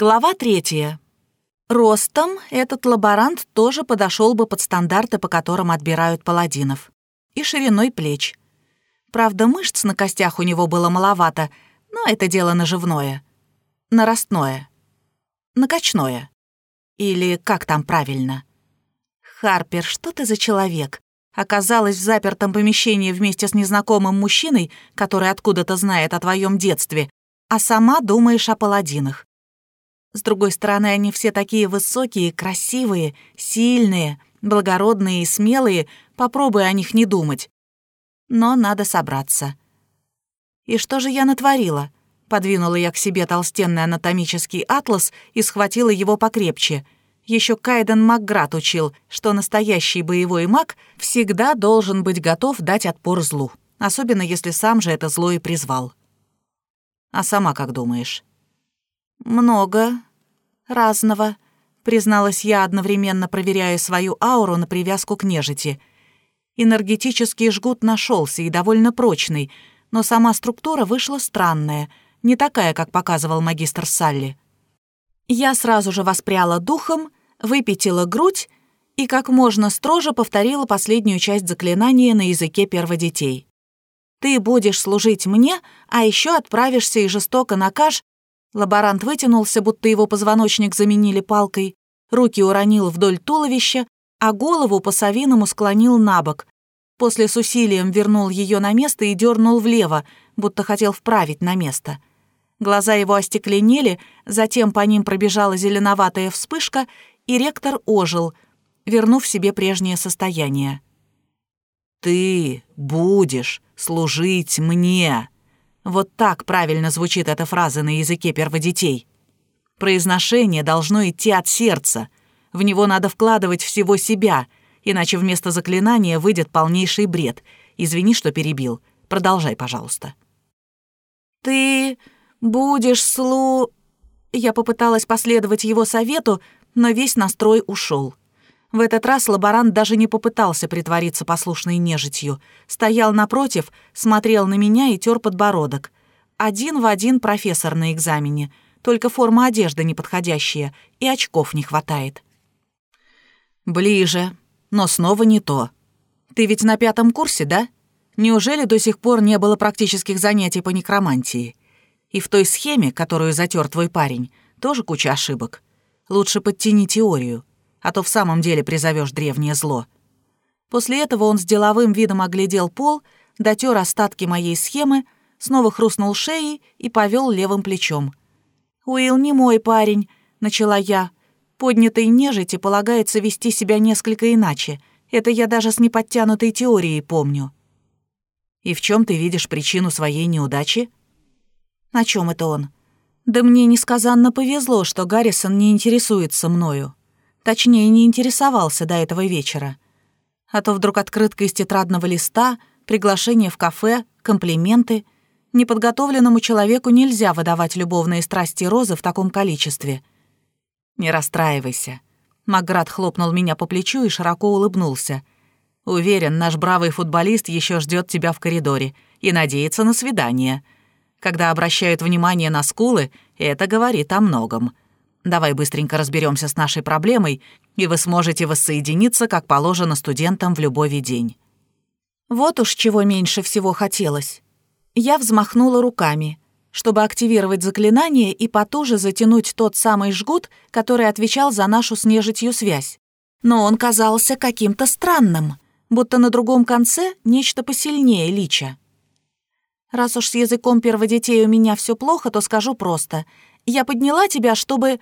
Глава третья. Ростом этот лаборант тоже подошел бы под стандарты, по которым отбирают паладинов. И шириной плеч. Правда, мышц на костях у него было маловато, но это дело наживное. Нарастное. Накачное. Или как там правильно? Харпер, что ты за человек? Оказалась в запертом помещении вместе с незнакомым мужчиной, который откуда-то знает о твоем детстве, а сама думаешь о паладинах. С другой стороны, они все такие высокие, красивые, сильные, благородные и смелые, попробуй о них не думать. Но надо собраться. И что же я натворила? Подвинула я к себе толстенный анатомический атлас и схватила его покрепче. Еще Кайден Макград учил, что настоящий боевой маг всегда должен быть готов дать отпор злу, особенно если сам же это зло и призвал. А сама как думаешь? «Много. Разного», — призналась я, одновременно проверяя свою ауру на привязку к нежити. Энергетический жгут нашелся и довольно прочный, но сама структура вышла странная, не такая, как показывал магистр Салли. Я сразу же воспряла духом, выпятила грудь и как можно строже повторила последнюю часть заклинания на языке перводетей. «Ты будешь служить мне, а еще отправишься и жестоко накажешь Лаборант вытянулся, будто его позвоночник заменили палкой, руки уронил вдоль туловища, а голову по-совиному склонил на бок. После с усилием вернул ее на место и дернул влево, будто хотел вправить на место. Глаза его остекленели, затем по ним пробежала зеленоватая вспышка, и ректор ожил, вернув себе прежнее состояние. «Ты будешь служить мне», вот так правильно звучит эта фраза на языке перводетей. Произношение должно идти от сердца. В него надо вкладывать всего себя, иначе вместо заклинания выйдет полнейший бред. Извини, что перебил. Продолжай, пожалуйста. «Ты будешь слу...» Я попыталась последовать его совету, но весь настрой ушел. В этот раз лаборант даже не попытался притвориться послушной нежитью. Стоял напротив, смотрел на меня и тер подбородок. Один в один профессор на экзамене, только форма одежды неподходящая, и очков не хватает. «Ближе, но снова не то. Ты ведь на пятом курсе, да? Неужели до сих пор не было практических занятий по некромантии? И в той схеме, которую затер твой парень, тоже куча ошибок. Лучше подтяни теорию а то в самом деле призовешь древнее зло. После этого он с деловым видом оглядел пол, дотер остатки моей схемы, снова хрустнул шеей и повел левым плечом. «Уилл не мой парень», — начала я. «Поднятой нежити полагается вести себя несколько иначе. Это я даже с неподтянутой теорией помню». «И в чем ты видишь причину своей неудачи?» «На чем это он?» «Да мне несказанно повезло, что Гаррисон не интересуется мною. Точнее, не интересовался до этого вечера. А то вдруг открытка из тетрадного листа, приглашение в кафе, комплименты. Неподготовленному человеку нельзя выдавать любовные страсти розы в таком количестве. «Не расстраивайся». Макград хлопнул меня по плечу и широко улыбнулся. «Уверен, наш бравый футболист еще ждет тебя в коридоре и надеется на свидание. Когда обращают внимание на скулы, это говорит о многом». Давай быстренько разберемся с нашей проблемой, и вы сможете воссоединиться, как положено студентам в любой день». Вот уж чего меньше всего хотелось. Я взмахнула руками, чтобы активировать заклинание и потуже затянуть тот самый жгут, который отвечал за нашу с нежитью связь. Но он казался каким-то странным, будто на другом конце нечто посильнее лича. Раз уж с языком перводетей у меня все плохо, то скажу просто. Я подняла тебя, чтобы...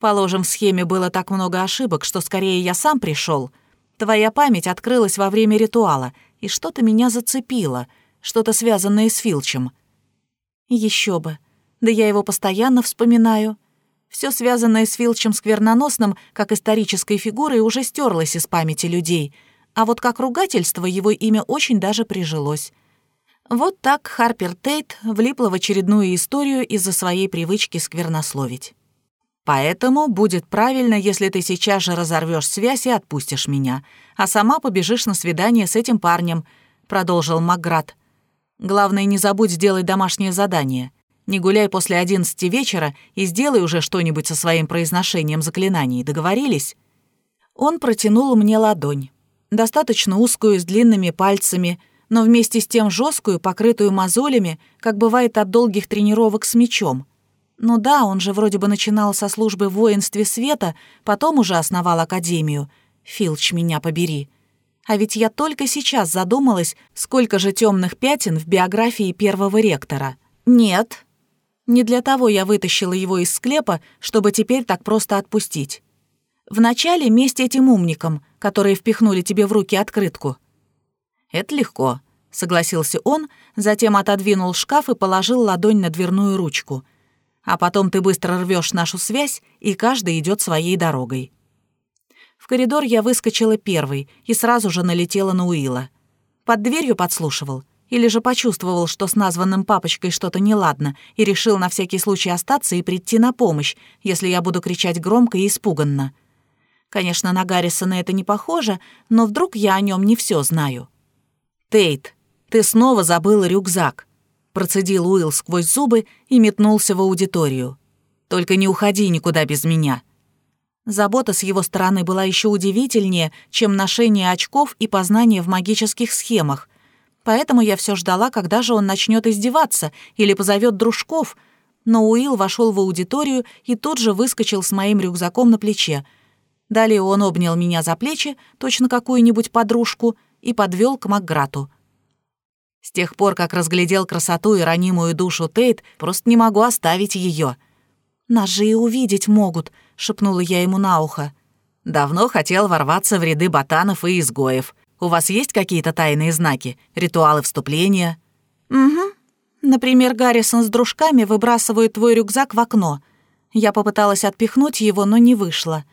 Положим, в схеме было так много ошибок, что скорее я сам пришел. Твоя память открылась во время ритуала, и что-то меня зацепило, что-то связанное с Филчем. Еще бы. Да я его постоянно вспоминаю. Все связанное с Филчем скверноносным, как исторической фигурой, уже стерлось из памяти людей, а вот как ругательство его имя очень даже прижилось. Вот так Харпер Тейт влипла в очередную историю из-за своей привычки сквернословить. Поэтому будет правильно, если ты сейчас же разорвешь связь и отпустишь меня, а сама побежишь на свидание с этим парнем», — продолжил Макград. «Главное, не забудь сделать домашнее задание. Не гуляй после одиннадцати вечера и сделай уже что-нибудь со своим произношением заклинаний. Договорились?» Он протянул мне ладонь. Достаточно узкую, с длинными пальцами, но вместе с тем жесткую, покрытую мозолями, как бывает от долгих тренировок с мечом. Ну да, он же вроде бы начинал со службы в воинстве света, потом уже основал академию. Филч, меня побери. А ведь я только сейчас задумалась, сколько же темных пятен в биографии первого ректора. Нет, не для того я вытащила его из склепа, чтобы теперь так просто отпустить. Вначале месть этим умникам, которые впихнули тебе в руки открытку. «Это легко», — согласился он, затем отодвинул шкаф и положил ладонь на дверную ручку. «А потом ты быстро рвешь нашу связь, и каждый идет своей дорогой». В коридор я выскочила первой и сразу же налетела на Уилла. Под дверью подслушивал. Или же почувствовал, что с названным папочкой что-то неладно, и решил на всякий случай остаться и прийти на помощь, если я буду кричать громко и испуганно. Конечно, на Гаррисона это не похоже, но вдруг я о нем не все знаю. «Тейт, ты снова забыл рюкзак», — процедил Уилл сквозь зубы и метнулся в аудиторию. «Только не уходи никуда без меня». Забота с его стороны была еще удивительнее, чем ношение очков и познание в магических схемах, Поэтому я все ждала, когда же он начнет издеваться или позовет дружков. Но Уилл вошел в аудиторию и тут же выскочил с моим рюкзаком на плече. Далее он обнял меня за плечи, точно какую-нибудь подружку, и подвел к Макграту. С тех пор, как разглядел красоту и ранимую душу Тейт, просто не могу оставить ее. «Нас же и увидеть могут», — шепнула я ему на ухо. Давно хотел ворваться в ряды ботанов и изгоев, у вас есть какие-то тайные знаки, ритуалы вступления?» «Угу. Например, Гаррисон с дружками выбрасывают твой рюкзак в окно. Я попыталась отпихнуть его, но не вышло.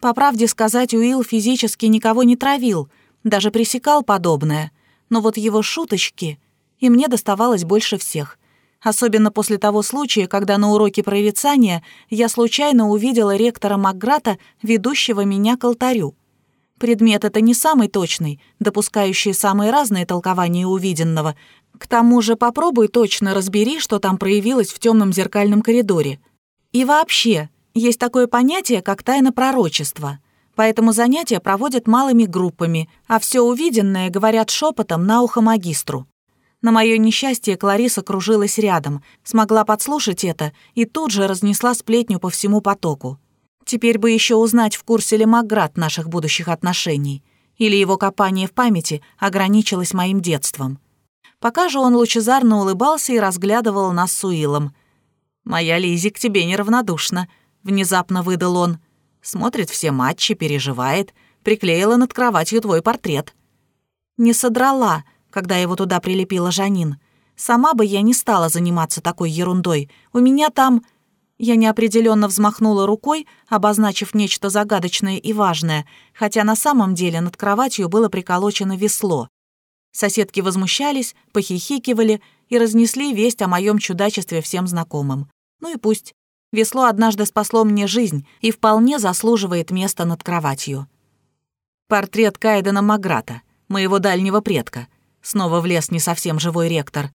По правде сказать, Уилл физически никого не травил, даже пресекал подобное. Но вот его шуточки... И мне доставалось больше всех. Особенно после того случая, когда на уроке прорицания я случайно увидела ректора Макграта, ведущего меня к алтарю. Предмет это не самый точный, допускающий самые разные толкования увиденного. К тому же попробуй точно разбери, что там проявилось в темном зеркальном коридоре. И вообще, есть такое понятие, как тайна пророчества. Поэтому занятия проводят малыми группами, а все увиденное говорят шепотом на ухо магистру. На мое несчастье Клариса кружилась рядом, смогла подслушать это и тут же разнесла сплетню по всему потоку. Теперь бы еще узнать, в курсе ли Макград наших будущих отношений, или его копание в памяти ограничилось моим детством. Пока же он лучезарно улыбался и разглядывал нас с Уиллом. «Моя Лизи к тебе неравнодушна», — внезапно выдал он. «Смотрит все матчи, переживает, приклеила над кроватью твой портрет». «Не содрала», когда его туда прилепила Жанин. «Сама бы я не стала заниматься такой ерундой. У меня там...» Я неопределенно взмахнула рукой, обозначив нечто загадочное и важное, хотя на самом деле над кроватью было приколочено весло. Соседки возмущались, похихикивали и разнесли весть о моем чудачестве всем знакомым. Ну и пусть. Весло однажды спасло мне жизнь и вполне заслуживает места над кроватью. Портрет Кайдена Маграта, моего дальнего предка. Снова влез не совсем живой ректор.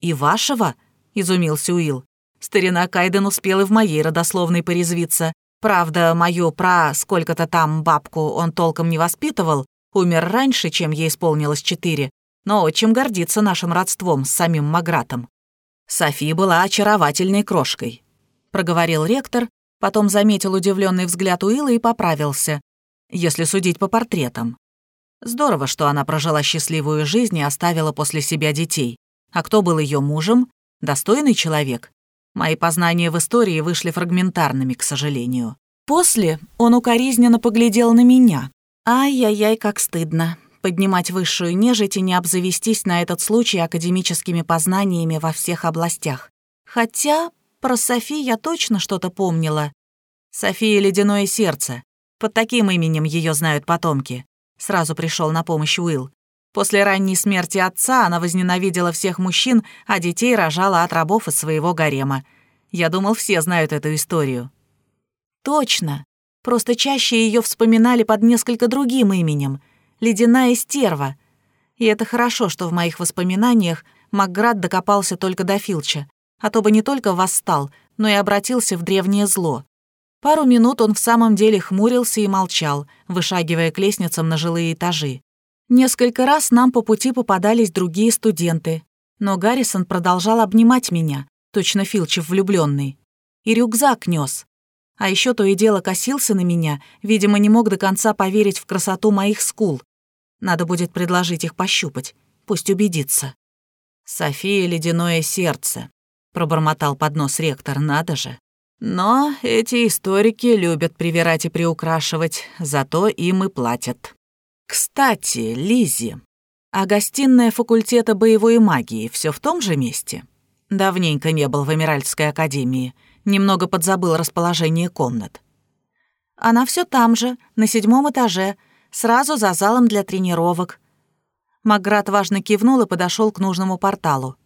«И вашего?» — изумился Уилл. Старина Кайден успел и в моей родословной порезвиться. Правда, мою пра сколько-то там бабку он толком не воспитывал, умер раньше, чем ей исполнилось четыре, но очень гордится нашим родством с самим Магратом. Софи была очаровательной крошкой, проговорил ректор, потом заметил удивленный взгляд Уилла и поправился, если судить по портретам. Здорово, что она прожила счастливую жизнь и оставила после себя детей. А кто был ее мужем? Достойный человек? Мои познания в истории вышли фрагментарными, к сожалению. После он укоризненно поглядел на меня. Ай-яй-яй, как стыдно. Поднимать высшую нежить и не обзавестись на этот случай академическими познаниями во всех областях. Хотя про Софи я точно что-то помнила. София Ледяное Сердце. Под таким именем ее знают потомки. Сразу пришел на помощь Уилл. После ранней смерти отца она возненавидела всех мужчин, а детей рожала от рабов из своего гарема. Я думал, все знают эту историю. Точно. Просто чаще ее вспоминали под несколько другим именем — «Ледяная стерва». И это хорошо, что в моих воспоминаниях Макград докопался только до Филча. А то бы не только восстал, но и обратился в древнее зло. Пару минут он в самом деле хмурился и молчал, вышагивая к лестницам на жилые этажи. Несколько раз нам по пути попадались другие студенты, но Гаррисон продолжал обнимать меня, точно Филчев влюбленный, и рюкзак нес. А еще то и дело косился на меня, видимо, не мог до конца поверить в красоту моих скул. Надо будет предложить их пощупать, пусть убедится. «София, ледяное сердце», — пробормотал под нос ректор, надо же. Но эти историки любят привирать и приукрашивать, зато им и платят. Кстати, Лизи, а гостиная факультета боевой магии все в том же месте? Давненько не был в Эмиральской академии, немного подзабыл расположение комнат. Она все там же, на седьмом этаже, сразу за залом для тренировок. Маград важно кивнул и подошел к нужному порталу.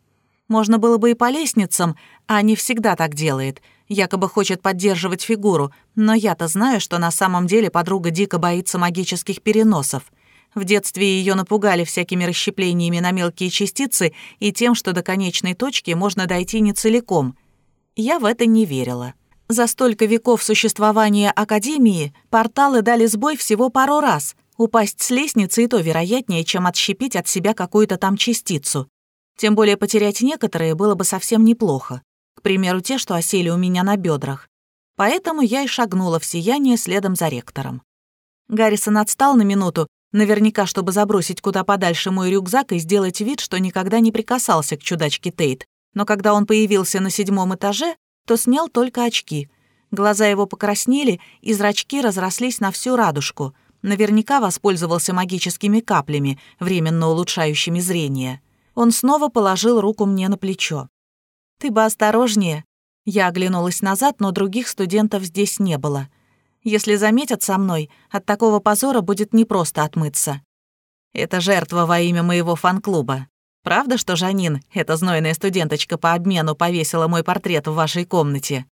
Можно было бы и по лестницам, а не всегда так делает. Якобы хочет поддерживать фигуру, но я-то знаю, что на самом деле подруга дико боится магических переносов. В детстве ее напугали всякими расщеплениями на мелкие частицы и тем, что до конечной точки можно дойти не целиком. Я в это не верила. За столько веков существования Академии порталы дали сбой всего пару раз. Упасть с лестницы и то вероятнее, чем отщепить от себя какую-то там частицу. Тем более потерять некоторые было бы совсем неплохо. К примеру, те, что осели у меня на бедрах. Поэтому я и шагнула в сияние следом за ректором. Гаррисон отстал на минуту, наверняка, чтобы забросить куда подальше мой рюкзак и сделать вид, что никогда не прикасался к чудачке Тейт. Но когда он появился на седьмом этаже, то снял только очки. Глаза его покраснели, и зрачки разрослись на всю радужку. Наверняка воспользовался магическими каплями, временно улучшающими зрение. Он снова положил руку мне на плечо. «Ты бы осторожнее». Я оглянулась назад, но других студентов здесь не было. Если заметят со мной, от такого позора будет непросто отмыться. Это жертва во имя моего фан-клуба. Правда, что Жанин, эта знойная студенточка по обмену, повесила мой портрет в вашей комнате?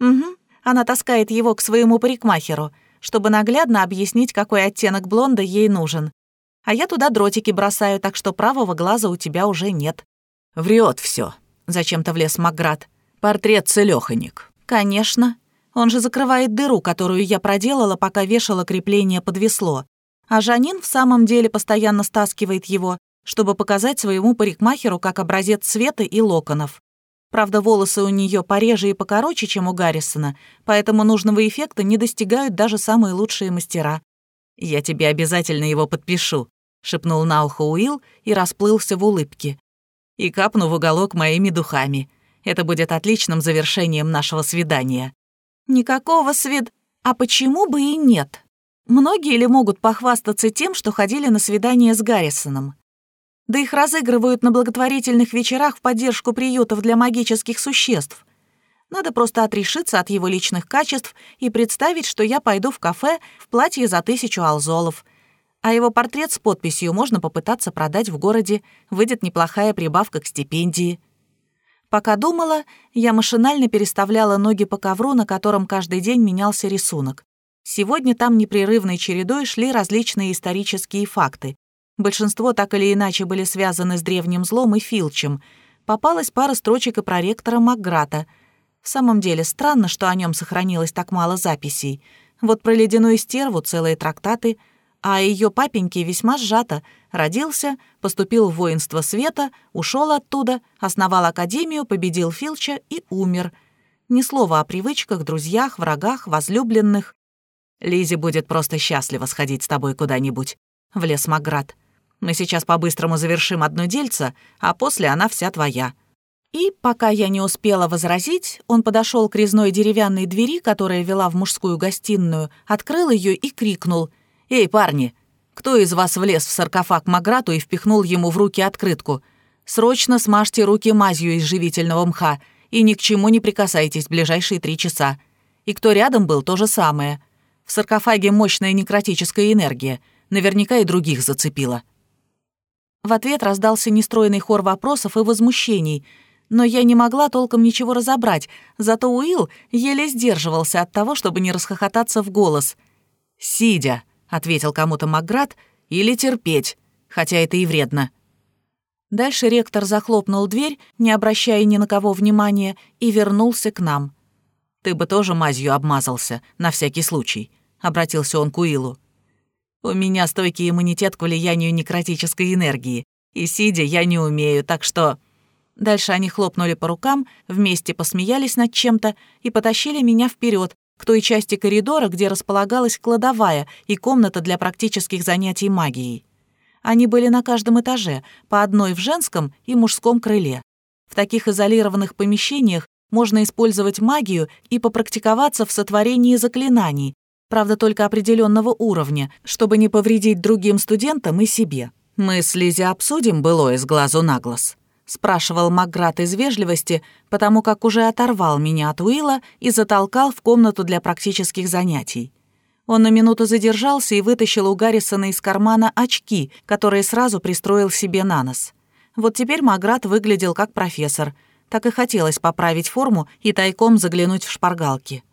Угу. Она таскает его к своему парикмахеру, чтобы наглядно объяснить, какой оттенок блонда ей нужен. А я туда дротики бросаю, так что правого глаза у тебя уже нет. Врет все. Зачем-то влез Макград. Портрет целёханик. Конечно. Он же закрывает дыру, которую я проделала, пока вешала крепление под весло. А Жанин в самом деле постоянно стаскивает его, чтобы показать своему парикмахеру как образец цвета и локонов. Правда, волосы у нее пореже и покороче, чем у Гаррисона, поэтому нужного эффекта не достигают даже самые лучшие мастера. «Я тебе обязательно его подпишу», — шепнул на ухо Уилл и расплылся в улыбке. «И капну в уголок моими духами. Это будет отличным завершением нашего свидания». Никакого свид... А почему бы и нет? Многие ли могут похвастаться тем, что ходили на свидание с Гаррисоном? Да их разыгрывают на благотворительных вечерах в поддержку приютов для магических существ. Надо просто отрешиться от его личных качеств и представить, что я пойду в кафе в платье за тысячу алзолов. А его портрет с подписью можно попытаться продать в городе, выйдет неплохая прибавка к стипендии. Пока думала, я машинально переставляла ноги по ковру, на котором каждый день менялся рисунок. Сегодня там непрерывной чередой шли различные исторические факты. Большинство так или иначе были связаны с древним злом и Филчем. Попалась пара строчек и про ректора Макграта. В самом деле, странно, что о нем сохранилось так мало записей. Вот про ледяную стерву целые трактаты — а ее папеньке весьма сжато. Родился, поступил в воинство света, ушел оттуда, основал академию, победил Филча и умер. Ни слова о привычках, друзьях, врагах, возлюбленных. Лизи будет просто счастлива сходить с тобой куда-нибудь. В лес Маград. Мы сейчас по-быстрому завершим одно дельце, а после она вся твоя. И, пока я не успела возразить, он подошел к резной деревянной двери, которая вела в мужскую гостиную, открыл ее и крикнул — «Эй, парни, кто из вас влез в саркофаг Маграту и впихнул ему в руки открытку? Срочно смажьте руки мазью из живительного мха и ни к чему не прикасайтесь ближайшие три часа. И кто рядом был, то же самое. В саркофаге мощная некротическая энергия. Наверняка и других зацепила». В ответ раздался нестройный хор вопросов и возмущений, но я не могла толком ничего разобрать, зато Уилл еле сдерживался от того, чтобы не расхохотаться в голос. «Сидя», ответил кому-то Макград, или терпеть, хотя это и вредно. Дальше ректор захлопнул дверь, не обращая ни на кого внимания, и вернулся к нам. «Ты бы тоже мазью обмазался, на всякий случай», — обратился он к Уиллу. «У меня стойкий иммунитет к влиянию некротической энергии, и сидя я не умею, так что...» Дальше они хлопнули по рукам, вместе посмеялись над чем-то и потащили меня вперед к той части коридора, где располагалась кладовая и комната для практических занятий магией. Они были на каждом этаже, по одной в женском и мужском крыле. В таких изолированных помещениях можно использовать магию и попрактиковаться в сотворении заклинаний, правда, только определенного уровня, чтобы не повредить другим студентам и себе. Мы с Лизи обсудим былое с глазу на глаз спрашивал Макград из вежливости, потому как уже оторвал меня от Уилла и затолкал в комнату для практических занятий. Он на минуту задержался и вытащил у Гаррисона из кармана очки, которые сразу пристроил себе на нос. Вот теперь Маград выглядел как профессор. Так и хотелось поправить форму и тайком заглянуть в шпаргалки.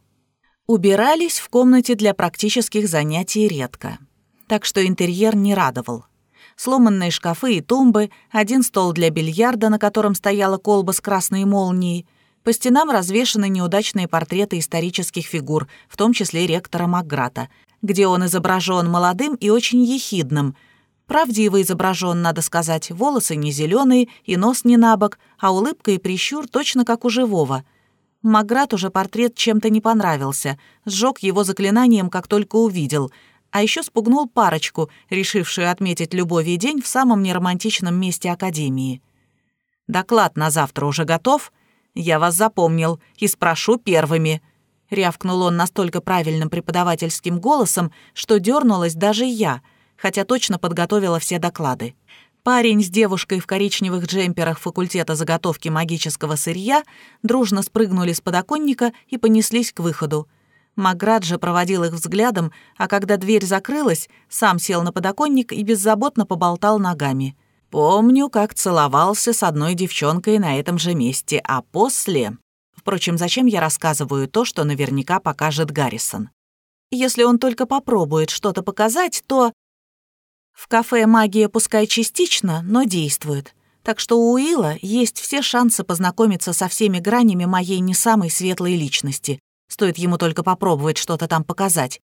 Убирались в комнате для практических занятий редко. Так что интерьер не радовал сломанные шкафы и тумбы, один стол для бильярда, на котором стояла колба с красной молнией. По стенам развешаны неудачные портреты исторических фигур, в том числе ректора Макграта, где он изображен молодым и очень ехидным. Правдиво изображен, надо сказать, волосы не зеленые и нос не набок, а улыбка и прищур точно как у живого. Маград уже портрет чем-то не понравился, сжег его заклинанием, как только увидел — а еще спугнул парочку, решившую отметить любовий день в самом неромантичном месте Академии. «Доклад на завтра уже готов? Я вас запомнил и спрошу первыми», — рявкнул он настолько правильным преподавательским голосом, что дернулась даже я, хотя точно подготовила все доклады. Парень с девушкой в коричневых джемперах факультета заготовки магического сырья дружно спрыгнули с подоконника и понеслись к выходу. Маград же проводил их взглядом, а когда дверь закрылась, сам сел на подоконник и беззаботно поболтал ногами. «Помню, как целовался с одной девчонкой на этом же месте, а после...» Впрочем, зачем я рассказываю то, что наверняка покажет Гаррисон? Если он только попробует что-то показать, то... В кафе магия пускай частично, но действует. Так что у Уилла есть все шансы познакомиться со всеми гранями моей не самой светлой личности, Стоит ему только попробовать что-то там показать.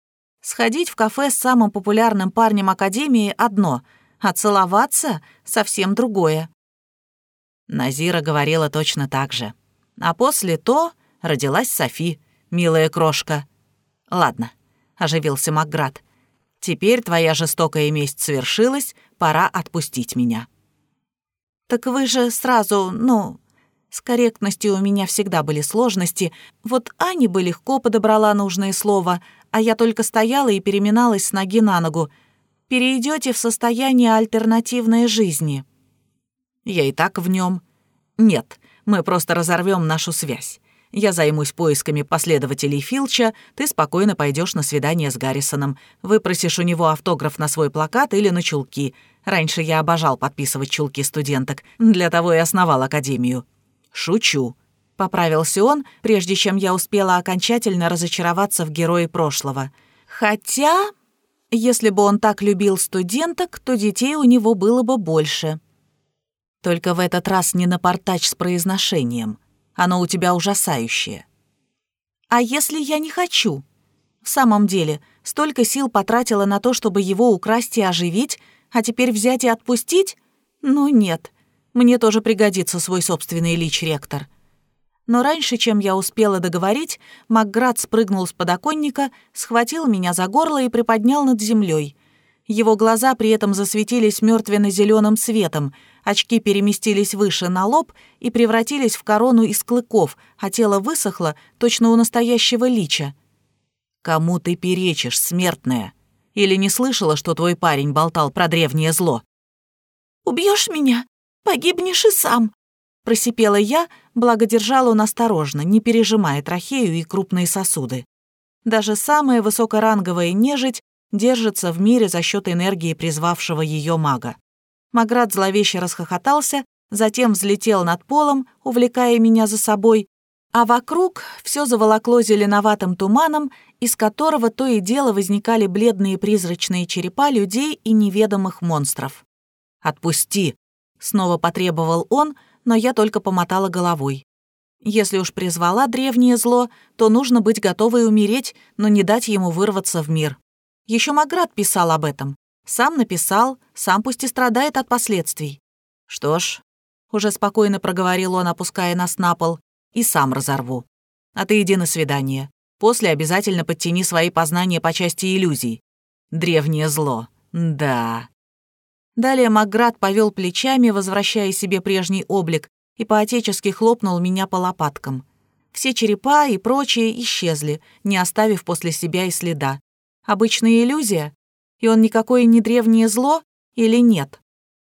Сходить в кафе с самым популярным парнем Академии — одно, а целоваться — совсем другое. Назира говорила точно так же. А после то родилась Софи, милая крошка. «Ладно», — оживился Макград. «Теперь твоя жестокая месть свершилась, пора отпустить меня». «Так вы же сразу, ну, с корректностью у меня всегда были сложности. Вот Ани бы легко подобрала нужное слово, а я только стояла и переминалась с ноги на ногу. Перейдете в состояние альтернативной жизни. Я и так в нем. Нет, мы просто разорвем нашу связь. Я займусь поисками последователей Филча, ты спокойно пойдешь на свидание с Гаррисоном, выпросишь у него автограф на свой плакат или на чулки. Раньше я обожал подписывать чулки студенток, для того и основал академию. «Шучу», — поправился он, прежде чем я успела окончательно разочароваться в герое прошлого. «Хотя, если бы он так любил студенток, то детей у него было бы больше». «Только в этот раз не напортач с произношением. Оно у тебя ужасающее». «А если я не хочу?» В самом деле, столько сил потратила на то, чтобы его украсть и оживить, а теперь взять и отпустить? Ну нет. Мне тоже пригодится свой собственный лич-ректор. Но раньше, чем я успела договорить, Макград спрыгнул с подоконника, схватил меня за горло и приподнял над землей. Его глаза при этом засветились мертвенно-зеленым светом, очки переместились выше на лоб и превратились в корону из клыков, а тело высохло, точно у настоящего лича. «Кому ты перечишь, смертная? Или не слышала, что твой парень болтал про древнее зло?» «Убьешь меня?» Погибнешь и сам!» Просипела я, благо держала он осторожно, не пережимая трахею и крупные сосуды. Даже самая высокоранговая нежить держится в мире за счет энергии призвавшего ее мага. Маград зловеще расхохотался, затем взлетел над полом, увлекая меня за собой, а вокруг все заволокло зеленоватым туманом, из которого то и дело возникали бледные призрачные черепа людей и неведомых монстров. «Отпусти!» Снова потребовал он, но я только помотала головой. Если уж призвала древнее зло, то нужно быть готовой умереть, но не дать ему вырваться в мир. Еще Маград писал об этом. Сам написал, сам пусть и страдает от последствий. Что ж, уже спокойно проговорил он, опуская нас на пол, и сам разорву. А ты иди на свидание. После обязательно подтяни свои познания по части иллюзий. Древнее зло. Да. Далее Макград повел плечами, возвращая себе прежний облик, и поотечески хлопнул меня по лопаткам. Все черепа и прочие исчезли, не оставив после себя и следа. Обычная иллюзия? И он никакое не древнее зло или нет?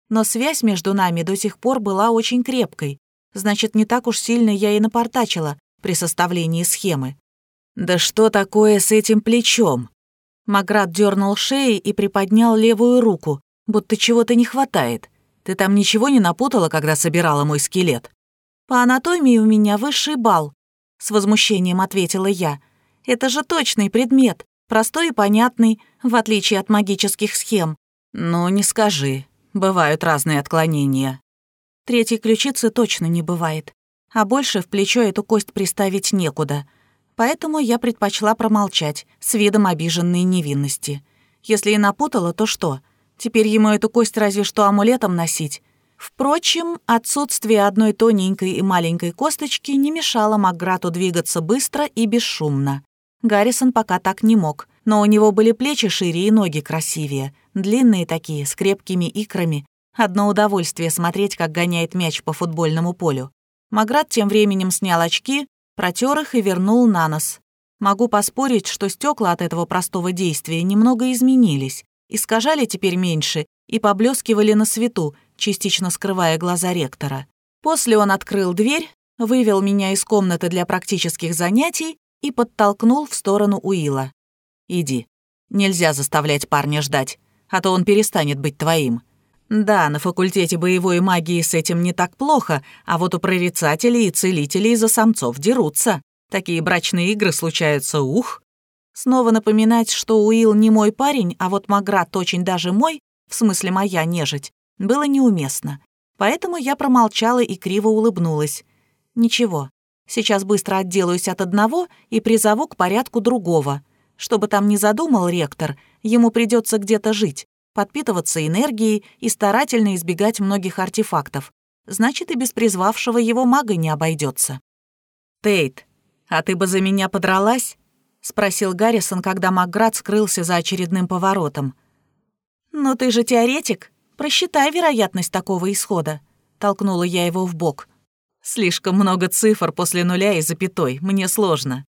Но связь между нами до сих пор была очень крепкой. Значит, не так уж сильно я и напортачила при составлении схемы. «Да что такое с этим плечом?» Маград дернул шеей и приподнял левую руку, будто чего-то не хватает. Ты там ничего не напутала, когда собирала мой скелет?» «По анатомии у меня высший балл», — с возмущением ответила я. «Это же точный предмет, простой и понятный, в отличие от магических схем». «Ну, не скажи. Бывают разные отклонения». Третьей ключицы точно не бывает. А больше в плечо эту кость приставить некуда. Поэтому я предпочла промолчать, с видом обиженной невинности. Если и напутала, то что? Теперь ему эту кость разве что амулетом носить. Впрочем, отсутствие одной тоненькой и маленькой косточки не мешало Макграту двигаться быстро и бесшумно. Гаррисон пока так не мог, но у него были плечи шире и ноги красивее, длинные такие, с крепкими икрами. Одно удовольствие смотреть, как гоняет мяч по футбольному полю. Маград тем временем снял очки, протер их и вернул на нос. Могу поспорить, что стекла от этого простого действия немного изменились искажали теперь меньше и поблескивали на свету, частично скрывая глаза ректора. После он открыл дверь, вывел меня из комнаты для практических занятий и подтолкнул в сторону Уила. «Иди. Нельзя заставлять парня ждать, а то он перестанет быть твоим. Да, на факультете боевой магии с этим не так плохо, а вот у прорицателей и целителей за самцов дерутся. Такие брачные игры случаются, ух!» Снова напоминать, что Уилл не мой парень, а вот Маград очень даже мой, в смысле моя нежить, было неуместно. Поэтому я промолчала и криво улыбнулась. Ничего, сейчас быстро отделаюсь от одного и призову к порядку другого. Что бы там ни задумал ректор, ему придется где-то жить, подпитываться энергией и старательно избегать многих артефактов. Значит, и без призвавшего его мага не обойдется. «Тейт, а ты бы за меня подралась?» — спросил Гаррисон, когда Макград скрылся за очередным поворотом. «Но ты же теоретик. Просчитай вероятность такого исхода», — толкнула я его в бок. «Слишком много цифр после нуля и запятой, мне сложно.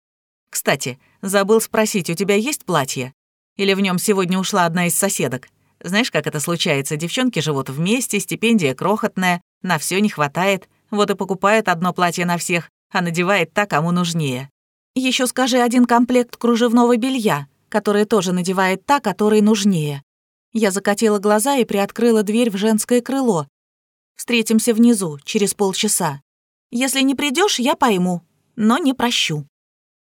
Кстати, забыл спросить, у тебя есть платье? Или в нем сегодня ушла одна из соседок? Знаешь, как это случается, девчонки живут вместе, стипендия крохотная, на все не хватает, вот и покупает одно платье на всех, а надевает так, кому нужнее. Еще скажи один комплект кружевного белья, которое тоже надевает та, которой нужнее. Я закатила глаза и приоткрыла дверь в женское крыло. Встретимся внизу, через полчаса. Если не придешь, я пойму, но не прощу.